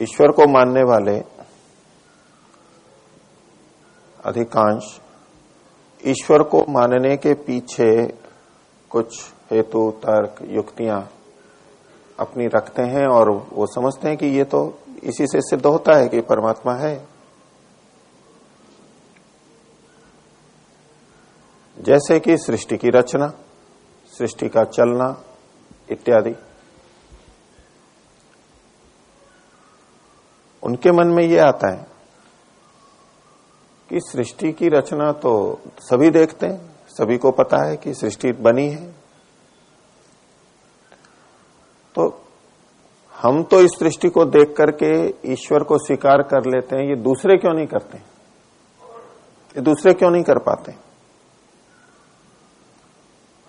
ईश्वर को मानने वाले अधिकांश ईश्वर को मानने के पीछे कुछ हेतु, तर्क, युक्तियाँ अपनी रखते हैं और वो समझते हैं कि ये तो इसी से सिद्ध होता है कि परमात्मा है। जैसे कि सृष्टि की रचना, सृष्टि का चलना इत्यादि। उनके मन में ये आता है कि सृष्टि की रचना तो सभी देखते हैं, सभी को पता है कि सृष्टि बनी है। तो हम तो इस सृष्टि को देख करके ईश्वर को स्वीकार कर लेते हैं, ये दूसरे क्यों नहीं करते? ये दूसरे क्यों नहीं कर पाते?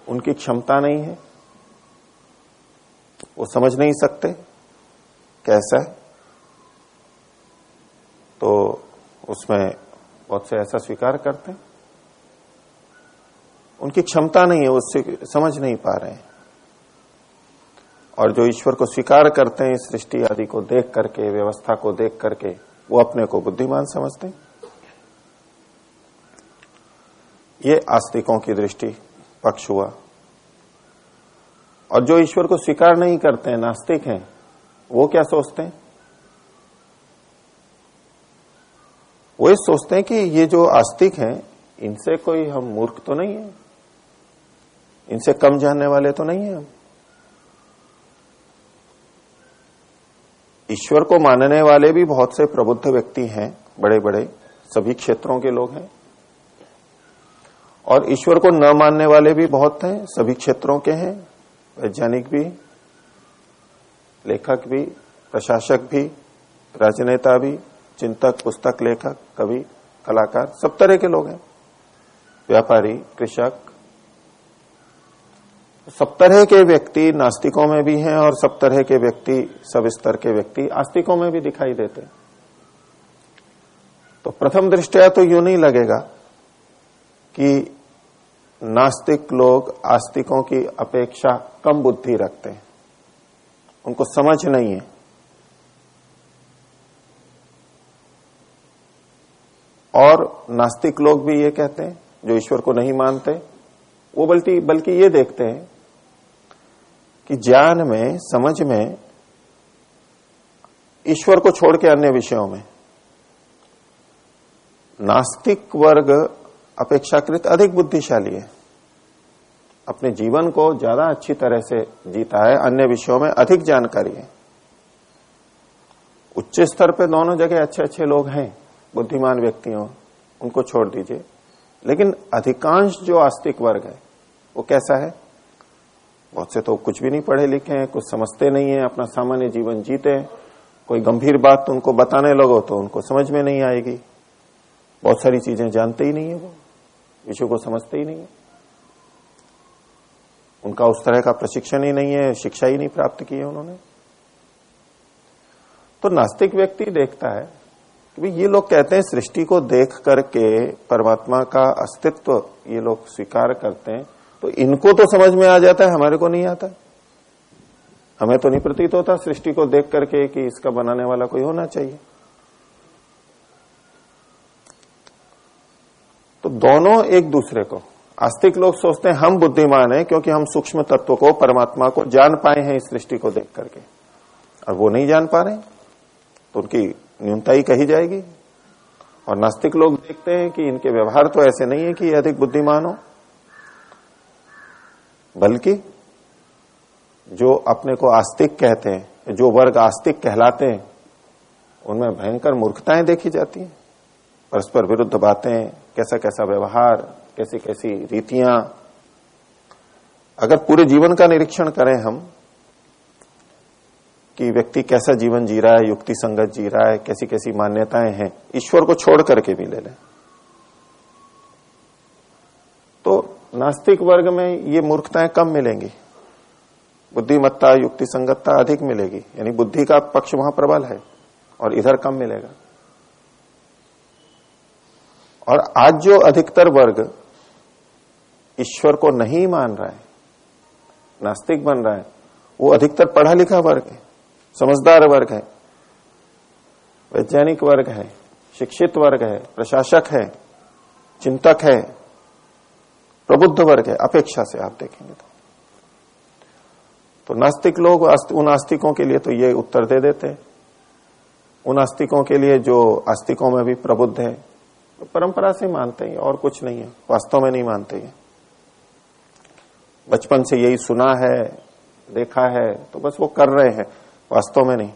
उनकी क्षमता नहीं है। वो समझ नहीं सकते कैसा है। तो उसमें बहुत से ऐसा स्वीकार करते हैं। उनकी क्षमता नहीं है उससे समझ नहीं पा रहे हैं। और जो ईश्वर को स्वीकार करते हैं, सृष्टि आदि को देख करके, व्यवस्था को देख करके, वो अपने को बुद्धिमान समझते हैं। ये आस्तिकों की दृष्टि पक्ष हुआ। और जो ईश्वर को स्वीकार नहीं करते हैं, नास्तिक हैं, वो क्या सोचते हैं? वो ये सोचते हैं कि ये जो आस्तिक हैं, इनसे कोई हम मूर्ख तो नहीं है? इनसे कम जानने वाले तो नहीं है हम? ईश्वर को मानने वाले भी बहुत से प्रबुद्ध व्यक्ति हैं बड़े बड़े सभी क्षेत्रों के लोग हैं। और ईश्वर को न मानने वाले भी बहुत हैं, सभी क्षेत्रों के हैं, वैज्ञानिक भी, लेखक भी, प्रशासक भी, राजनेता भी चिंतक, पुस्तक, लेखक, कवि, कलाकार, सब तरह के लोग हैं। व्यापारी, कृषक, सब तरह के व्यक्ति नास्तिकों में भी हैं और सब तरह के व्यक्ति, सब स्तर के व्यक्ति आस्तिकों में भी दिखाई देते हैं। तो प्रथम दृष्टया तो यूँ नहीं लगेगा कि नास्तिक लोग आस्तिकों की अपेक्षा कम बुद्धि रखते हैं। उनको समझ नहीं है। और नास्तिक लोग भी ये कहते हैं, जो ईश्वर को नहीं मानते, वो बल्कि बल्कि ये देखते हैं कि ज्ञान में, समझ में, ईश्वर को छोड़ के अन्य विषयों में। नास्तिक वर्ग अपेक्षाकृत अधिक बुद्धिशाली है। अपने जीवन को ज़्यादा अच्छी तरह से जीता है, अन्य विषयों में अधिक जानकारी है। उच्च स्तर पे दोनों जगह अच्छे अच्छे लोग हैं। बुद्धिमान व्यक्तियों उनको छोड़ दीजिए। लेकिन अधिकांश जो आस्तिक वर्ग है, वो कैसा है? बहुत से तो कुछ भी नहीं पढ़े लिखे हैं, कुछ समझते नहीं है, अपना सामान्य जीवन जीते हैं। कोई गंभीर बात तो उनको बताने लगो तो उनको समझ में नहीं आएगी। बहुत सारी चीज़ें जानते ही नहीं है वो, विषय को समझते ही नहीं है। उनका उस तरह का प्रशिक्षण ही नहीं है, शिक्षा ही नहीं प्राप्त की है उन्होंने। तो नास्तिक व्यक्ति देखता है कि ये लोग कहते हैं सृष्टि को देख करके परमात्मा का अस्तित्व ये लोग स्वीकार करते हैं। तो इनको तो समझ में आ जाता है, हमारे को नहीं आता। हमें तो नहीं प्रतीत होता, सृष्टि को देख करके कि इसका बनाने वाला कोई होना चाहिए। तो दोनों एक दूसरे को। आस्तिक लोग सोचते हैं, हम बुद्धिमान हैं क्योंकि हम सूक्ष्म तत्व को, परमात्मा को जान पाए हैं इस सृष्टि को देख करके। और वो नहीं जान पा रहे तो उनकी न्यूनता ही कही जाएगी। और नास्तिक लोग देखते हैं कि इनके व्यवहार तो ऐसे नहीं है कि अधिक बुद्धिमान हो। बल्कि जो अपने को आस्तिक कहते हैं, जो वर्ग आस्तिक कहलाते हैं, उनमें भयंकर मूर्खताएँ देखी जाती हैं। परस्पर विरुद्ध बातें कैसा कैसा व्यवहार कैसी कैसी रीतियाँ। अगर पूरे जीवन का निरीक्षण करें हम कि व्यक्ति कैसा जीवन जी रहा है, युक्ति संगत जी रहा है कैसी कैसी मान्यताएँ हैं, ईश्वर को छोड़ करके भी ले लें। तो नास्तिक वर्ग में ये मूर्खताएँ कम मिलेंगी। बुद्धिमत्ता, युक्ति संगतता अधिक मिलेगी, यानी बुद्धि का पक्ष वहाँ प्रबल है, और इधर कम मिलेगा। और आज जो अधिकतर वर्ग ईश्वर को नहीं मान रहा है, नास्तिक बन रहा है, वो अधिकतर पढ़ा लिखा वर्ग है। समझदार वर्ग है, वैज्ञानिक वर्ग है, शिक्षित वर्ग है, प्रशासक है, चिंतक है, प्रबुद्ध वर्ग है, अपेक्षा से आप देखेंगे तो। तो नास्तिक लोग उन आस्तिकों के लिए तो ये उत्तर दे देते उन आस्तिकों के लिए जो आस्तिकों में भी प्रबुद्ध है तो परंपरा से मानते हैं, और कुछ नहीं है, वास्तव में नहीं मानते हैं। बचपन से यही सुना है, देखा है तो बस वो कर रहे हैं। वास्तव में नहीं।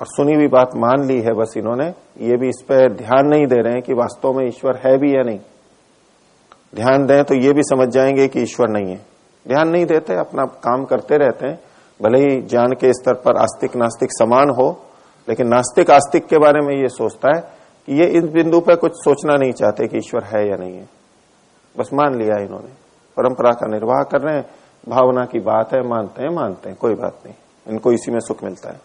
और सुनी हुई बात मान ली है बस इन्होंने, ये भी इस पर ध्यान नहीं दे रहे हैं कि वास्तव में ईश्वर है भी या नहीं। ध्यान दें तो ये भी समझ जाएँगे कि ईश्वर नहीं है। ध्यान नहीं देते, अपना काम करते रहते हैं। भले ही ज्ञान के स्तर पर आस्तिक नास्तिक समान हो, लेकिन नास्तिक आस्तिक के बारे में ये सोचता है कि ये इस बिंदु पर कुछ सोचना नहीं चाहते कि ईश्वर है या नहीं है। बस मान लिया इन्होंने। परंपरा का निर्वाह कर रहे हैं। भावना की बात है, मानते हैं मानते हैं, कोई बात नहीं। इनको इसी में सुख मिलता है।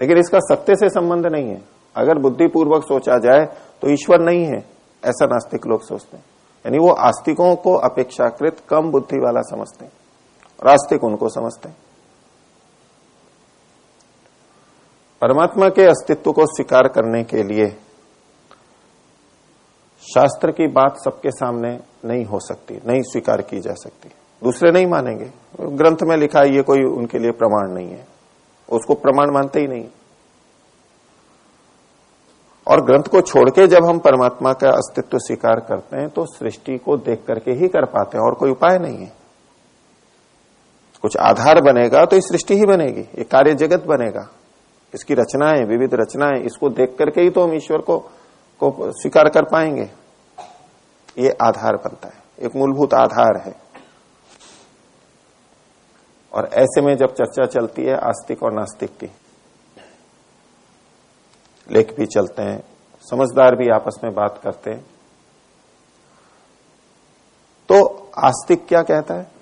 लेकिन इसका सत्य से संबंध नहीं है। अगर बुद्धिपूर्वक सोचा जाए तो ईश्वर नहीं है, ऐसा नास्तिक लोग सोचते हैं। यानी वो आस्तिकों को अपेक्षाकृत कम बुद्धि वाला समझते हैं, और आस्तिक उनको समझते हैं। परमात्मा के अस्तित्व को स्वीकार करने के लिए शास्त्र की बात सबके सामने नहीं हो सकती, नहीं स्वीकार की जा सकती। दूसरे नहीं मानेंगे। ग्रंथ में लिखा ये कोई उनके लिए प्रमाण नहीं है। उसको प्रमाण मानते ही नहीं। और ग्रंथ को छोड़ के जब हम परमात्मा का अस्तित्व स्वीकार करते हैं तो सृष्टि को देख करके ही कर पाते हैं, और कोई उपाय नहीं है। कुछ आधार बनेगा तो ये सृष्टि ही बनेगी, ये कार्य जगत बनेगा। इसकी रचनाएँ, विविध रचनाएँ, इसको देख करके ही तो हम ईश्वर को को स्वीकार कर पाएँगे। ये आधार बनता है, एक मूलभूत आधार है। और ऐसे में जब चर्चा चलती है, आस्तिक और नास्तिक की, लेख भी चलते हैं, समझदार भी आपस में बात करते हैं। तो आस्तिक क्या कहता है?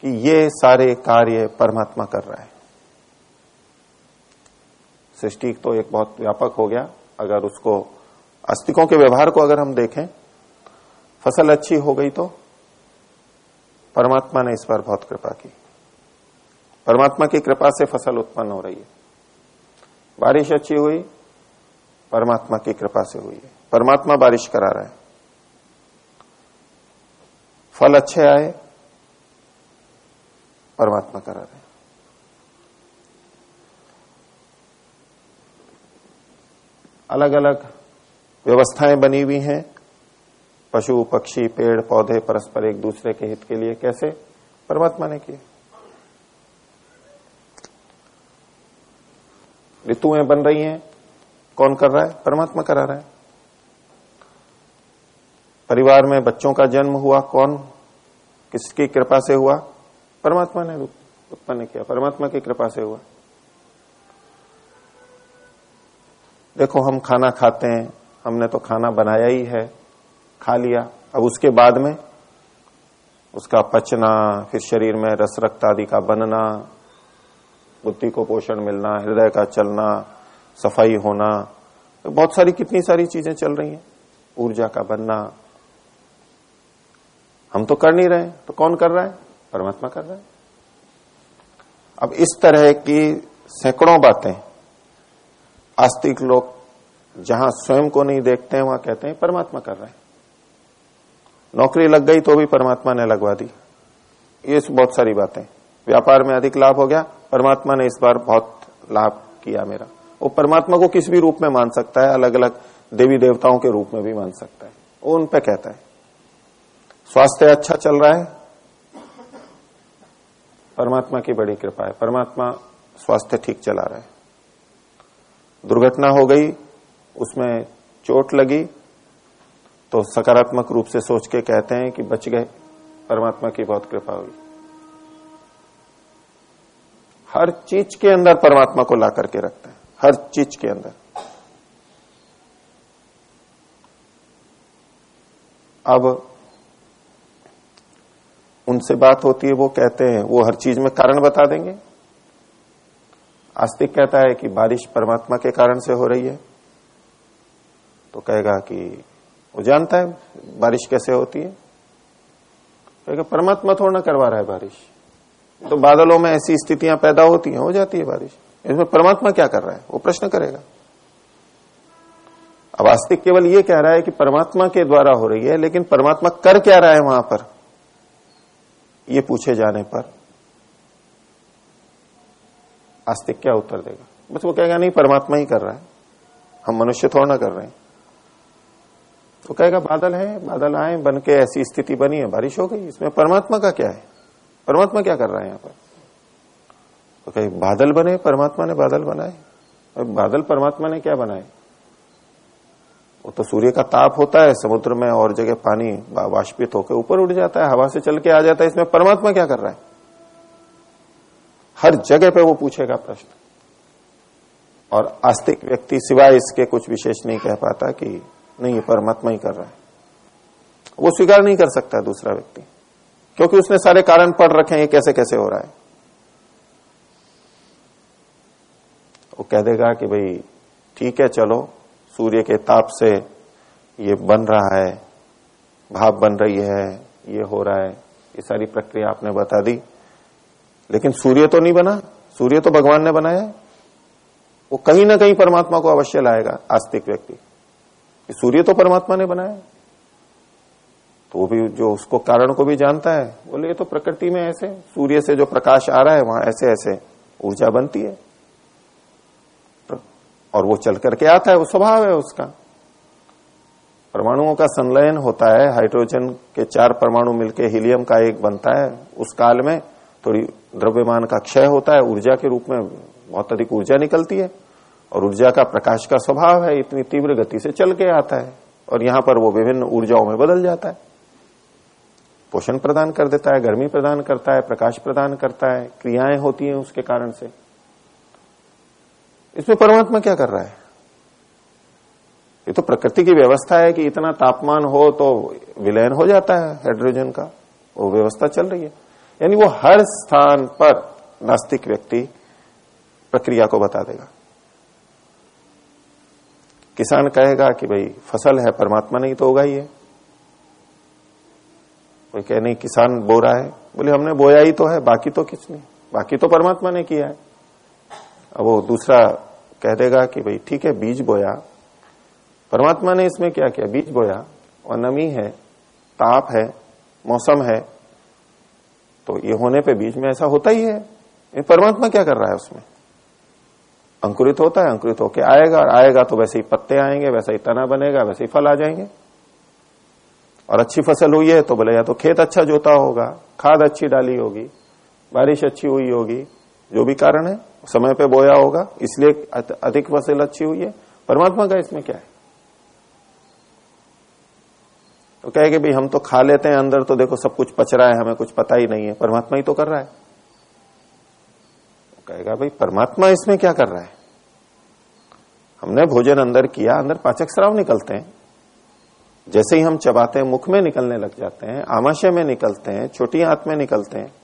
कि ये सारे कार्य परमात्मा कर रहा है। सृष्टि तो एक बहुत व्यापक हो गया। अगर उसको आस्तिकों के व्यवहार को अगर हम देखें, फ़सल अच्छी हो गई तो परमात्मा ने इस पर बहुत कृपा की। परमात्मा की कृपा से फ़सल उत्पन्न हो रही है। बारिश अच्छी हुई, परमात्मा की कृपा से हुई है। परमात्मा बारिश करा रहा है। फल अच्छे आए, परमात्मा करा रहे अलग अलग व्यवस्थाएँ बनी हुई हैं। पशु, पक्षी, पेड़, पौधे परस्पर एक दूसरे के हित के लिए कैसे परमात्मा ने किए? ऋतुएँ बन रही हैं, कौन कर रहा है? परमात्मा करा रहा है। परिवार में बच्चों का जन्म हुआ, कौन किसकी कृपा से हुआ? परमात्मा ने उत्पन्न किया, परमात्मा की कृपा से हुआ। देखो, हम खाना खाते हैं, हमने तो खाना बनाया ही है। खा लिया। अब उसके बाद में उसका पचना, फिर शरीर में रस रक्त आदि का बनना, बुद्धि को पोषण मिलना, हृदय का चलना, सफ़ाई होना तो बहुत सारी कितनी सारी चीज़ें चल रही हैं। ऊर्जा का बनना। हम तो कर नहीं रहे तो कौन कर रहा है? परमात्मा कर रहा है। अब इस तरह की सैकड़ों बातें, आस्तिक लोग जहाँ स्वयं को नहीं देखते हैं, वहाँ कहते हैं, परमात्मा कर रहे हैं। नौकरी लग गई तो भी परमात्मा ने लगवा दी। ये बहुत सारी बातें। व्यापार में अधिक लाभ हो गया, परमात्मा ने इस बार बहुत लाभ किया मेरा। वो परमात्मा को किस भी रूप में मान सकता है अलग अलग देवी देवताओं के रूप में भी मान सकता है। वो उन पे कहता है। स्वास्थ्य अच्छा चल रहा है। परमात्मा की बड़ी कृपा है। परमात्मा स्वास्थ्य ठीक चला रहा है। दुर्घटना हो गई, उसमें चोट लगी तो सकारात्मक रूप से सोच के कहते हैं कि बच गए। परमात्मा की बहुत कृपा हुई। हर चीज़ के अंदर परमात्मा को ला करके रखते हैं। हर चीज़ के अंदर। अब उनसे बात होती है, वो कहते हैं, वो हर चीज़ में कारण बता देंगे। आस्तिक कहता है कि बारिश परमात्मा के कारण से हो रही है। तो कहेगा कि वो जानता है बारिश कैसे होती है। कहेगा परमात्मा थोड़ा ना करवा रहा है बारिश। तो बादलों में ऐसी स्थितियाँ पैदा होती हैं, हो जाती है बारिश। इसमें परमात्मा क्या कर रहा है? वो प्रश्न करेगा। अब आस्तिक केवल ये कह रहा है कि परमात्मा के द्वारा हो रही है, लेकिन परमात्मा कर क्या रहा है वहाँ पर? ये पूछे जाने पर। आस्तिक क्या उत्तर देगा? बस वो कहेगा, नहीं, परमात्मा ही कर रहा है। हम मनुष्य थोड़ा ना कर रहे हैं। तो कहेगा, बादल है, बादल आए बन के ऐसी स्थिति बनी है, बारिश हो गई, इसमें परमात्मा का क्या है? परमात्मा क्या कर रहा है यहाँ पर? तो कहे, बादल बने, परमात्मा ने बादल बनाए। और बादल परमात्मा ने क्या बनाए? वो तो सूर्य का ताप होता है, समुद्र में और जगह पानी वाष्पित होकर ऊपर उड़ जाता है, हवा से चल के आ जाता है, इसमें परमात्मा क्या कर रहा है? हर जगह पे वो पूछेगा प्रश्न। और आस्तिक व्यक्ति सिवाय इसके कुछ विशेष नहीं कह पाता कि नहीं, ये परमात्मा ही कर रहा है। वो स्वीकार नहीं कर सकता दूसरा व्यक्ति, क्योंकि उसने सारे कारण पढ़ रखे हैं, ये कैसे कैसे हो रहा है। वो कह देगा कि भाई, ठीक है, चलो, सूर्य के ताप से ये बन रहा है, भाप बन रही है, ये हो रहा है, ये सारी प्रक्रिया आपने बता दी। लेकिन सूर्य तो नहीं बना, सूर्य तो भगवान ने बनाया वो कहीं ना कहीं परमात्मा को अवश्य लाएगा, आस्तिक व्यक्ति। सूर्य तो परमात्मा ने बनाया। तो वो भी जो उसको कारण को भी जानता है, बोले, ये तो प्रकृति में ऐसे, सूर्य से जो प्रकाश आ रहा है, वहाँ ऐसे ऐसे ऊर्जा बनती है। और वो चल करके आता है, वो स्वभाव है उसका। परमाणुओं का संलयन होता है, हाइड्रोजन के चार परमाणु मिलकर हीलियम का एक बनता है। उस काल में थोड़ी द्रव्यमान का क्षय होता है, ऊर्जा के रूप में बहुत अधिक ऊर्जा निकलती है। और ऊर्जा का प्रकाश का स्वभाव है, इतनी तीव्र गति से चल के आता है और यहाँ पर वो विभिन्न ऊर्जाओं में बदल जाता है। पोषण प्रदान कर देता है, गर्मी प्रदान करता है, प्रकाश प्रदान करता है, क्रियाएँ होती हैं उसके कारण से। इसमें परमात्मा क्या कर रहा है? ये तो प्रकृति की व्यवस्था है कि इतना तापमान हो तो विलयन हो जाता है हाइड्रोजन का, वो व्यवस्था चल रही है। यानी वो हर स्थान पर नास्तिक व्यक्ति प्रक्रिया को बता देगा। किसान कहेगा कि भाई, फ़सल है, परमात्मा नहीं तो होगा ही है। कोई कहे, नहीं, किसान बो रहा है। बोले, हमने बोया ही तो है, बाकी तो किसने बाकी तो परमात्मा ने किया है। अब वो दूसरा कह देगा कि भाई, ठीक है, बीज बोया। परमात्मा ने इसमें क्या किया? बीज बोया। और नमी है, ताप है, मौसम है। तो ये होने पे बीज में ऐसा होता ही है। परमात्मा क्या कर रहा है उसमें? अंकुरित होता है, अंकुरित होके आएगा, और आएगा तो वैसे ही पत्ते आएँगे, वैसा ही तना बनेगा, वैसे ही फल आ जाएँगे। और अच्छी फ़सल हुई है तो बोले या तो खेत अच्छा जोता होगा, खाद अच्छी डाली होगी, बारिश अच्छी हुई होगी, जो भी कारण है, समय पे बोया होगा, इसलिए अधिक फ़सल अच्छी हुई है। परमात्मा का इसमें क्या है? तो कहेगा भाई हम तो खा लेते हैं, अंदर तो देखो सब कुछ पच रहा है, हमें कुछ पता ही नहीं है, परमात्मा ही तो कर रहा है। कहेगा, भाई, परमात्मा इसमें क्या कर रहा है? हमने भोजन अंदर किया, अंदर पाचक श्राव निकलते हैं। जैसे ही हम चबाते हैं, मुख में निकलने लग जाते हैं, आमाशय में निकलते हैं, छोटी आंत में निकलते हैं।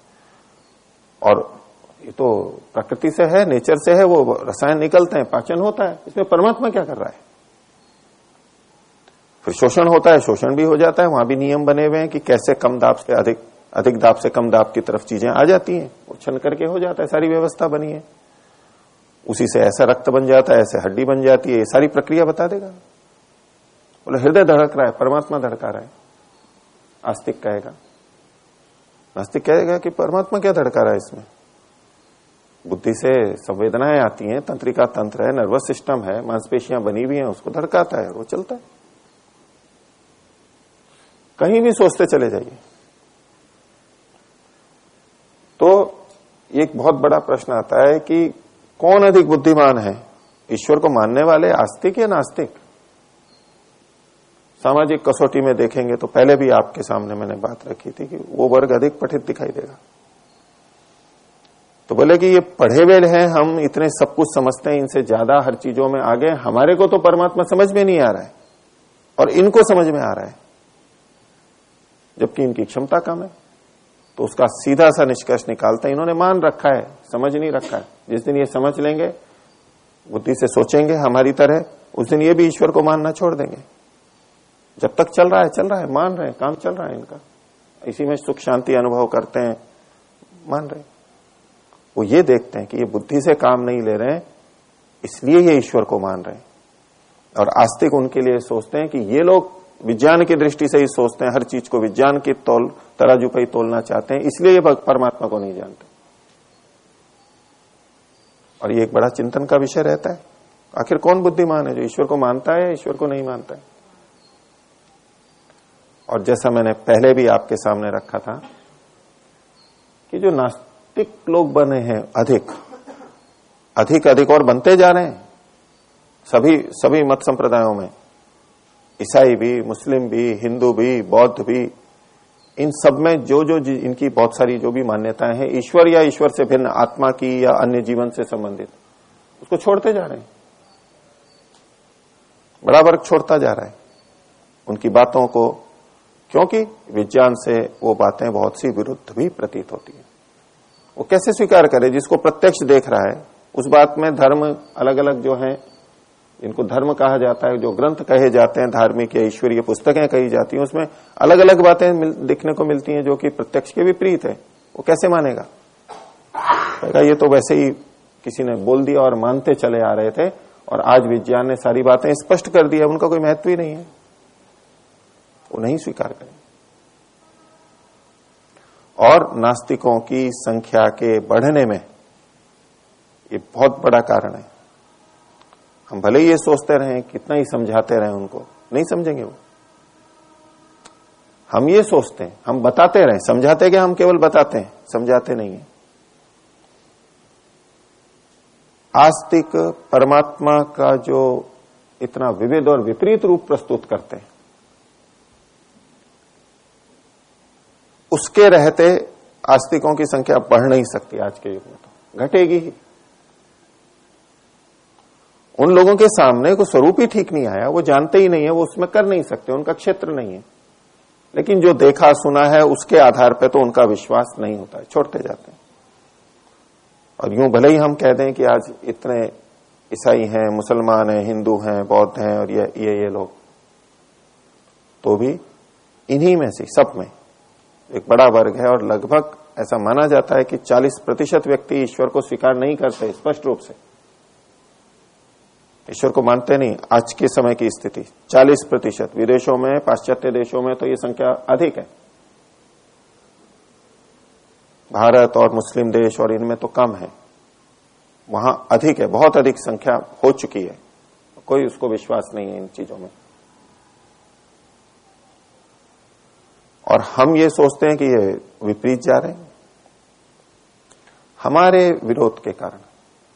और ये तो प्रकृति से है, नेचर से है, वो रसायन निकलते हैं, पाचन होता है। इसमें परमात्मा क्या कर रहा है? फिर शोषण होता है, शोषण भी हो जाता है, वहाँ भी नियम बने हुए हैं कि कैसे कम दाब से अधिक अधिक दाब से कम दाब की तरफ़ चीज़ें आ जाती हैं। छन करके हो जाता है, सारी व्यवस्था बनी है। उसी से ऐसा रक्त बन जाता है, ऐसे हड्डी बन जाती है सारी प्रक्रिया बता देगा। बोले, हृदय धड़क रहा है, परमात्मा धड़का रहा है। आस्तिक कहेगा। नास्तिक कहेगा कि परमात्मा क्या धड़का रहा है इसमें? बुद्धि से संवेदनाएँ आती हैं, तंत्रिका तंत्र है, नर्वस सिस्टम है, मांसपेशियाँ बनी हुई हैं, उसको धड़काता है, वो चलता है। कहीं भी सोचते चले जाइए तो एक बहुत बड़ा प्रश्न आता है कि कौन अधिक बुद्धिमान है? ईश्वर को मानने वाले आस्तिक या नास्तिक? सामाजिक कसौटी में देखेंगे तो पहले भी आपके सामने मैंने बात रखी थी कि वो वर्ग अधिक पठित दिखाई देगा। तो बोले कि ये पढ़े हुए हैं, हम इतने सब कुछ समझते हैं, इनसे ज़्यादा हर चीज़ों में आगे हमारे को तो परमात्मा समझ में नहीं आ रहा है और इनको समझ में आ रहा है, जबकि इनकी क्षमता कम है। तो उसका सीधा सा निष्कर्ष निकालते हैं। इन्होंने मान रखा है, समझ नहीं रखा है। जिस दिन ये समझ लेंगे, बुद्धि से सोचेंगे, हमारी तरह, उस दिन ये भी ईश्वर को मानना छोड़ देंगे। जब तक चल रहा है, चल रहा है, मान रहे हैं, काम चल रहा है इनका। इसी में सुख शांति अनुभव करते हैं, मान रहे हैं। वो ये देखते हैं कि ये बुद्धि से काम नहीं ले रहे हैं, इसलिए ये ईश्वर को मान रहे हैं। और आस्तिक उनके लिए सोचते हैं कि ये लोग विज्ञान की दृष्टि से ही सोचते हैं, हर चीज़ को विज्ञान की तोल तराजू पर ही तोलना चाहते हैं, इसलिए ये परमात्मा को नहीं जानते। और ये एक बड़ा चिंतन का विषय रहता है। आखिर कौन बुद्धिमान है जो ईश्वर को मानता है ईश्वर को नहीं मानता है? और जैसा मैंने पहले भी आपके सामने रखा था कि जो नास्तिक लोग बने हैं, अधिक अधिक अधिक और बनते जा रहे हैं। सभी सभी मत संप्रदायों में ईसाई भी, मुस्लिम भी, हिंदू भी, बौद्ध भी, इन सब में जो जो इनकी बहुत सारी जो भी मान्यताएँ हैं, ईश्वर या ईश्वर से भिन्न, आत्मा की या अन्य जीवन से संबंधित, उसको छोड़ते जा रहे हैं। बड़ा वर्ग छोड़ता जा रहा है उनकी बातों को, क्योंकि विज्ञान से वो बातें बहुत सी विरुद्ध भी प्रतीत होती है। वो कैसे स्वीकार करे? जिसको प्रत्यक्ष देख रहा है, उस बात में धर्म अलग अलग जो है इनको धर्म कहा जाता है, जो ग्रंथ कहे जाते हैं, धार्मिक या ईश्वरीय पुस्तकें कही जाती हैं, उसमें अलग अलग बातें दिखने को मिलती हैं जो कि प्रत्यक्ष के विपरीत है। वो कैसे मानेगा? ये तो वैसे ही किसी ने बोल दिया और मानते चले आ रहे थे और आज विज्ञान ने सारी बातें स्पष्ट कर दी है, उनका कोई महत्व ही नहीं है। वो नहीं स्वीकार करें और नास्तिकों की संख्या के बढ़ने में ये बहुत बड़ा कारण है। हम भले ही ये सोचते रहे, कितना ही समझाते रहे उनको, नहीं समझेंगे वो। हम ये सोचते हैं, हम बताते रहे, समझाते क्या हम केवल बताते हैं, समझाते नहीं है। आस्तिक परमात्मा का जो इतना विविध और विपरीत रूप प्रस्तुत करते हैं, उसके रहते आस्तिकों की संख्या बढ़ नहीं सकती आज के युग में तो घटेगी ही। उन लोगों के सामने को स्वरूप ही ठीक नहीं आया, वो जानते ही नहीं है, वो उसमें कर नहीं सकते, उनका क्षेत्र नहीं है। लेकिन जो देखा, सुना है, उसके आधार पर तो उनका विश्वास नहीं होता है, छोड़ते जाते हैं। और यूँ भले ही हम कह दें कि आज इतने ईसाई हैं, मुसलमान हैं, हिंदू हैं, बौद्ध हैं, और ये ये ये लोग तो भी इन्हीं में से, सब में एक बड़ा वर्ग है, और लगभग ऐसा माना जाता है कि 40 प्रतिशत व्यक्ति ईश्वर को स्वीकार नहीं करते, स्पष्ट रूप से। ईश्वर को मानते नहीं, आज के समय की स्थिति। 40 प्रतिशत। विदेशों में, पाश्चात्य देशों में तो ये संख्या अधिक है। भारत और मुस्लिम देश और इनमें तो कम है। वहाँ अधिक है, बहुत अधिक संख्या हो चुकी है। कोई उसको विश्वास नहीं है इन चीज़ों में। और हम ये सोचते हैं कि ये विपरीत जा रहे हैं। हमारे विरोध के कारण।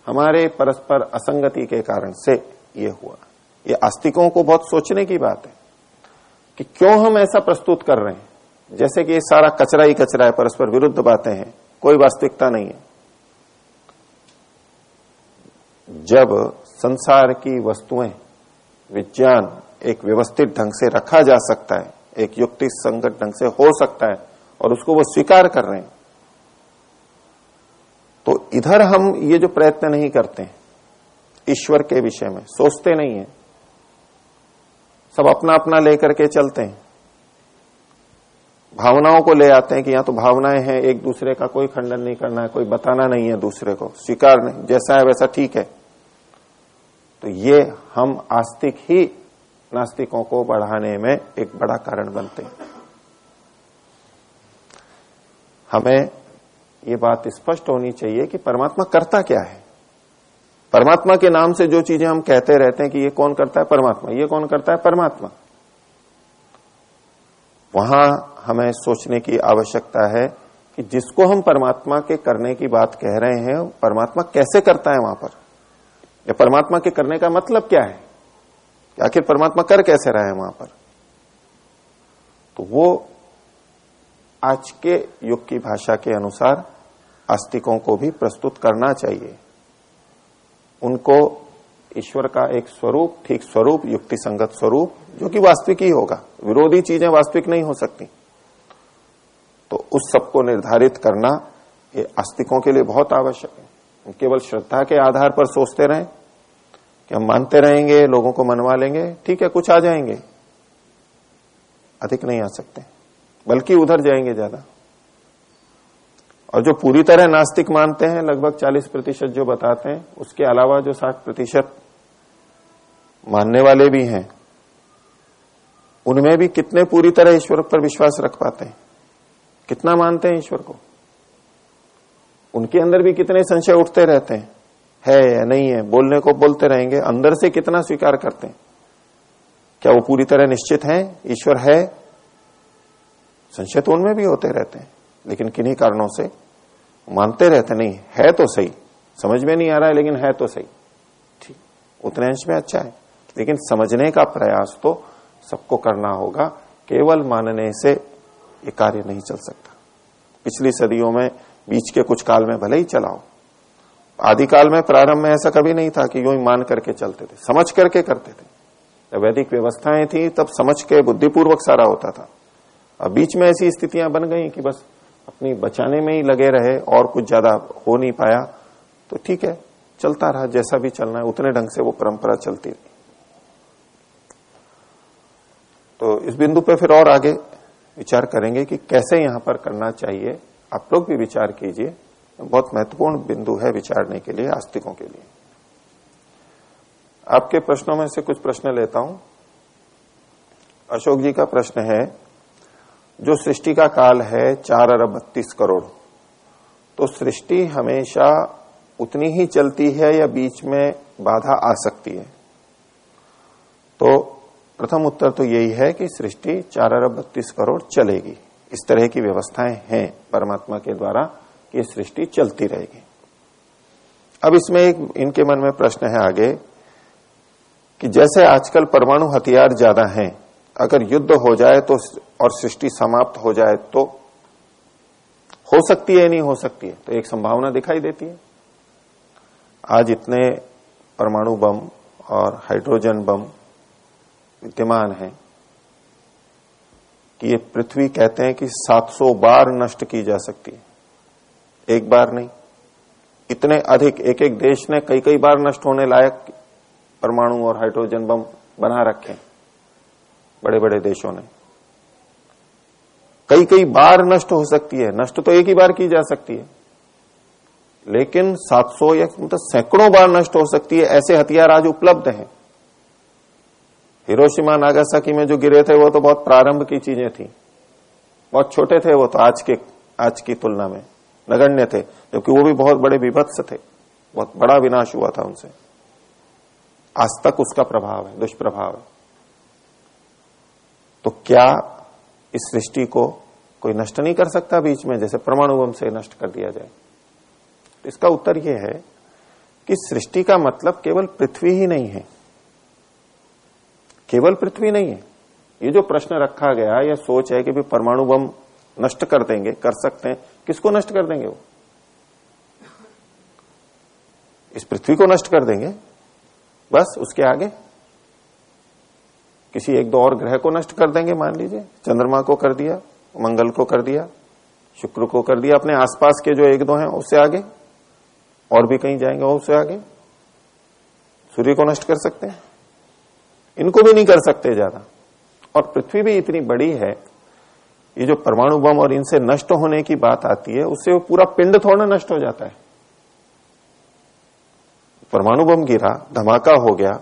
हमारे परस्पर असंगति के कारण से ये हुआ। ये आस्तिकों को बहुत सोचने की बात है कि क्यों हम ऐसा प्रस्तुत कर रहे हैं। जैसे कि ये सारा कचरा ही कचरा है, परस्पर विरुद्ध बातें हैं, कोई वास्तविकता नहीं है। जब संसार की वस्तुएँ, विज्ञान एक व्यवस्थित ढंग से रखा जा सकता है, एक युक्ति संगत ढंग से हो सकता है, और उसको वो स्वीकार कर रहे हैं इधर हम ये जो प्रयत्न नहीं करते, ईश्वर के विषय में, सोचते नहीं है। सब अपना अपना लेकर के चलते हैं। भावनाओं को ले आते हैं कि यहाँ तो भावनाएँ हैं, एक दूसरे का कोई खंडन नहीं करना है, कोई बताना नहीं है दूसरे को, स्वीकार नहीं, जैसा है वैसा ठीक है। तो ये हम आस्तिक ही नास्तिकों को बढ़ाने में एक बड़ा कारण बनते हैं। हमें ये बात स्पष्ट होनी चाहिए कि परमात्मा करता क्या है? परमात्मा के नाम से जो चीज़ें हम कहते रहते हैं कि ये कौन करता है? परमात्मा। ये कौन करता है? परमात्मा। वहाँ हमें सोचने की आवश्यकता है कि जिसको हम परमात्मा के करने की बात कह रहे हैं, परमात्मा कैसे करता है वहाँ पर? या परमात्मा के करने का मतलब क्या है? आखिर परमात्मा कर कैसे रहा है वहाँ पर? तो वो आज के युग की भाषा के अनुसार आस्तिकों को भी प्रस्तुत करना चाहिए। उनको ईश्वर का एक स्वरूप, ठीक स्वरूप, युक्ति संगत स्वरूप, जो कि वास्तविक ही होगा। विरोधी चीज़ें वास्तविक नहीं हो सकती। तो उस सबको निर्धारित करना ये आस्तिकों के लिए बहुत आवश्यक है। केवल श्रद्धा के आधार पर सोचते रहें कि हम मानते रहेंगे, लोगों को मनवा लेंगे, ठीक है, कुछ आ जाएँगे। अधिक नहीं आ सकते। बल्कि उधर जाएँगे ज़्यादा। और जो पूरी तरह नास्तिक मानते हैं, लगभग 40 प्रतिशत जो बताते हैं, उसके अलावा जो 60 प्रतिशत मानने वाले भी हैं, उनमें भी कितने पूरी तरह ईश्वर पर विश्वास रख पाते हैं? कितना मानते हैं ईश्वर को? उनके अंदर भी कितने संशय उठते रहते हैं? है या नहीं है? बोलने को बोलते रहेंगे, अंदर से कितना स्वीकार करते हैं? क्या वो पूरी तरह निश्चित है? ईश्वर है? संशय तो उनमें भी होते रहते हैं, लेकिन किन्हीं कारणों से? मानते रहते, नहीं, है तो सही। समझ में नहीं आ रहा है, लेकिन है तो सही। ठीक। उतने अंश में अच्छा है। लेकिन समझने का प्रयास तो सबको करना होगा। केवल मानने से ये कार्य नहीं चल सकता। पिछली सदियों में, बीच के कुछ काल में भले ही चलाओ आदिकाल में, प्रारंभ में ऐसा कभी नहीं था कि यूँ ही मान करके चलते थे। समझ करके करते थे। जब वैदिक व्यवस्थाएँ थी, तब समझ के बुद्धिपूर्वक सारा होता था। अब बीच में ऐसी स्थितियाँ बन गई कि बस अपनी बचाने में ही लगे रहे और कुछ ज़्यादा हो नहीं पाया तो ठीक है, चलता रहा, जैसा भी चलना है, उतने ढंग से वो परंपरा चलती रही। तो इस बिंदु पे फिर और आगे विचार करेंगे कि कैसे यहाँ पर करना चाहिए। आप लोग भी विचार कीजिए, बहुत महत्वपूर्ण बिंदु है विचारने के लिए, आस्तिकों के लिए। आपके प्रश्नों में से कुछ प्रश्न लेता हूँ। अशोक जी का प्रश्न है जो सृष्टि का काल है, चार अरब बत्तीस करोड़। तो सृष्टि हमेशा उतनी ही चलती है या बीच में बाधा आ सकती है? तो प्रथम उत्तर तो यही है कि सृष्टि चार अरब बत्तीस करोड़ चलेगी। इस तरह की व्यवस्थाएँ हैं परमात्मा के द्वारा कि सृष्टि चलती रहेगी। अब इसमें एक इनके मन में प्रश्न है आगे कि जैसे आजकल परमाणु हथियार ज़्यादा हैं अगर युद्ध हो जाए तो और सृष्टि समाप्त हो जाए तो हो सकती है नहीं हो सकती है? तो एक संभावना दिखाई देती है। आज इतने परमाणु बम और हाइड्रोजन बम विद्यमान है कि ये पृथ्वी कहते हैं कि 700 बार नष्ट की जा सकती है। एक बार नहीं। इतने अधिक एक एक देश ने कई कई बार नष्ट होने लायक परमाणु और हाइड्रोजन बम बना रखे बड़े बड़े देशों ने। कई कई बार नष्ट हो सकती है। नष्ट तो एक ही बार की जा सकती है। लेकिन 700 या मतलब सैकड़ों बार नष्ट हो सकती है, ऐसे हथियार आज उपलब्ध हैं। हिरोशिमा नागासाकी में जो गिरे थे, वो तो बहुत प्रारंभ की चीज़ें थी। बहुत छोटे थे वो तो आज के, आज की तुलना में। नगण्य थे, जबकि वो भी बहुत बड़े विभत्स थे। बहुत बड़ा विनाश हुआ था उनसे। आज तक उसका प्रभाव है, दुष्प्रभाव है। तो क्या इस सृष्टि को कोई नष्ट नहीं कर सकता बीच में, जैसे परमाणु बम से नष्ट कर दिया जाए? इसका उत्तर यह है कि सृष्टि का मतलब केवल पृथ्वी ही नहीं है। केवल पृथ्वी नहीं है। ये जो प्रश्न रखा गया, यह सोच है कि भी परमाणु बम नष्ट कर देंगे, कर सकते हैं। किसको नष्ट कर देंगे वो? इस पृथ्वी को नष्ट कर देंगे। बस उसके आगे किसी एक दो और ग्रह को नष्ट कर देंगे, मान लीजिए। चंद्रमा को कर दिया, मंगल को कर दिया, शुक्र को कर दिया, अपने आसपास के जो एक दो हैं, उससे आगे, और भी कहीं जाएँगे, और उससे आगे। सूर्य को नष्ट कर सकते हैं। इनको भी नहीं कर सकते ज़्यादा। और पृथ्वी भी इतनी बड़ी है, ये जो परमाणु बम और इनसे नष्ट होने की बात आती है, उससे वो पूरा पिंड थोड़ा नष्ट हो जाता है। परमाणु बम गिरा, धमाका हो गया,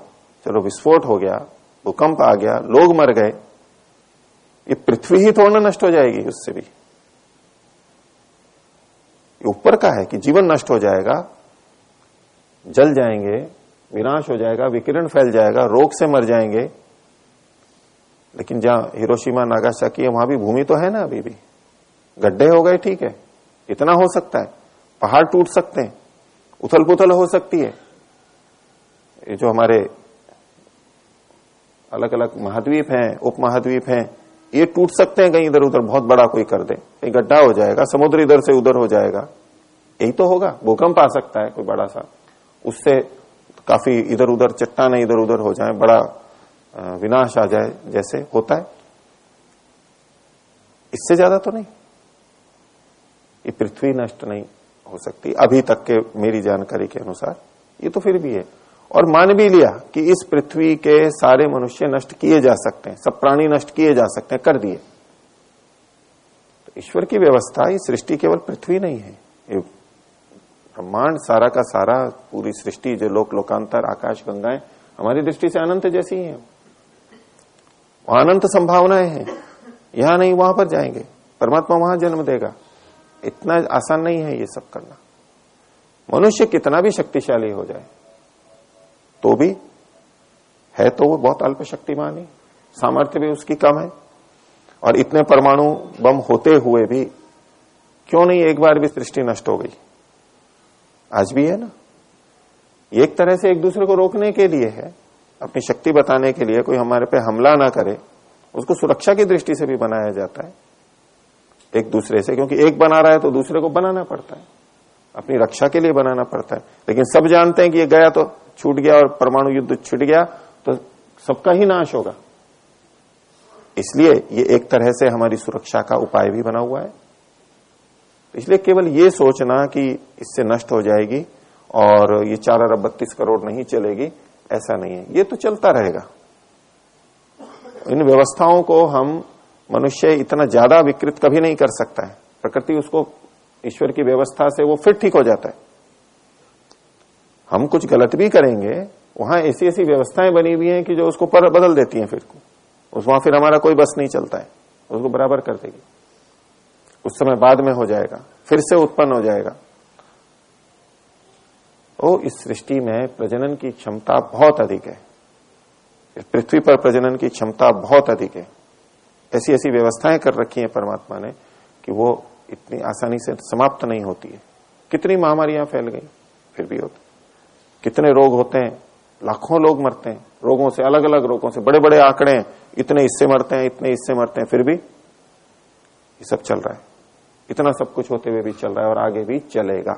चलो विस्फोट हो गया भूकंप आ गया, लोग मर गए, ये पृथ्वी ही थोड़ा नष्ट हो जाएगी उससे भी। ऊपर का है कि जीवन नष्ट हो जाएगा, जल जाएँगे विनाश हो जाएगा, विकिरण फैल जाएगा, रोग से मर जाएँगे। लेकिन जहाँ हिरोशिमा, नागासाकी है वहाँ भी भूमि तो है ना अभी भी। गड्ढे हो गए, ठीक है। इतना हो सकता है। पहाड़ टूट सकते हैं। उथल पुथल हो सकती है। ये जो हमारे अलग अलग महाद्वीप हैं उप महाद्वीप हैं, ये टूट सकते हैं कहीं इधर उधर, बहुत बड़ा कोई कर दे। कहीं गड्ढा हो जाएगा, समुद्र इधर से उधर हो जाएगा। यही तो होगा, भूकंप आ सकता है कोई बड़ा सा। उससे काफ़ी इधर उधर चट्टाने इधर उधर हो जाए, बड़ा विनाश आ जाए जैसे होता है। इससे ज़्यादा तो नहीं। ये पृथ्वी नष्ट नहीं हो सकती, अभी तक के मेरी जानकारी के अनुसार। ये तो फिर भी है। और मान भी लिया कि इस पृथ्वी के सारे मनुष्य नष्ट किए जा सकते हैं, सब प्राणी नष्ट किए जा सकते हैं, कर दिए। तो ईश्वर की व्यवस्था, ये सृष्टि केवल पृथ्वी नहीं है। ब्रह्मांड सारा का सारा, पूरी सृष्टि जो लोक, लोकांतर, आकाश, गंगाएँ, हमारी दृष्टि से अनंत जैसी है। अनंत संभावनाएँ हैं। यहाँ नहीं, वहाँ पर जाएँगे। परमात्मा वहाँ जन्म देगा। इतना आसान नहीं है ये सब करना। मनुष्य कितना भी शक्तिशाली हो जाए तो भी है तो वो बहुत अल्प शक्तिमान। ही सामर्थ्य भी उसकी कम है। और इतने परमाणु बम होते हुए भी क्यों नहीं एक बार भी सृष्टि नष्ट हो गई? आज भी है ना। एक तरह से एक दूसरे को रोकने के लिए है। अपनी शक्ति बताने के लिए कोई हमारे पे हमला ना करे, उसको सुरक्षा की दृष्टि से भी बनाया जाता है। एक दूसरे से, क्योंकि एक बना रहा है तो दूसरे को बनाना पड़ता है। अपनी रक्षा के लिए बनाना पड़ता है। लेकिन सब जानते हैं कि ये गया तो छूट गया और परमाणु युद्ध छूट गया तो सबका ही नाश होगा। इसलिए ये एक तरह से हमारी सुरक्षा का उपाय भी बना हुआ है। इसलिए केवल ये सोचना कि इससे नष्ट हो जाएगी और ये चार अरब बत्तीस करोड़ नहीं चलेगी, ऐसा नहीं है। ये तो चलता रहेगा। इन व्यवस्थाओं को हम मनुष्य इतना ज़्यादा विकृत कभी नहीं कर सकता है। प्रकृति उसको ईश्वर की व्यवस्था से वो फिर ठीक हो जाता है। हम कुछ गलत भी करेंगे, वहाँ ऐसी ऐसी व्यवस्थाएँ बनी हुई हैं कि जो उसको पर बदल देती हैं फिर। को उस वहाँ फिर हमारा कोई बस नहीं चलता है, उसको बराबर कर देगी। उस समय बाद में हो जाएगा, फिर से उत्पन्न हो जाएगा। ओ, इस सृष्टि में प्रजनन की क्षमता बहुत अधिक है। पृथ्वी पर प्रजनन की क्षमता बहुत अधिक है। ऐसी ऐसी व्यवस्थाएँ कर रखी है परमात्मा ने कि वो इतनी आसानी से समाप्त नहीं होती है। कितनी महामारियाँ फैल गई? फिर भी होती। कितने रोग होते हैं? लाखों लोग मरते हैं। रोगों से अलग अलग रोगों से बड़े बड़े आंकड़े हैं। इतने इससे मरते हैं, इतने इससे मरते हैं, फिर भी ये सब चल रहा है। इतना सब कुछ होते हुए भी चल रहा है और आगे भी चलेगा।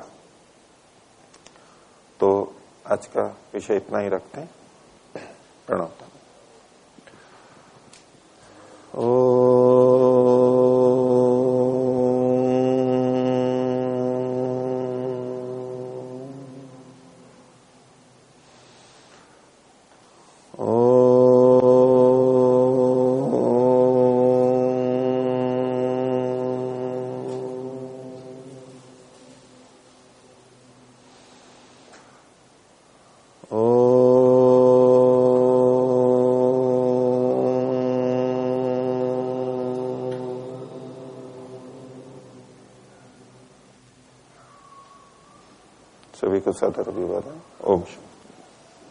तो आज का विषय इतना ही रखते हैं। प्रणव ओ सभी को सदर विवाद ओम।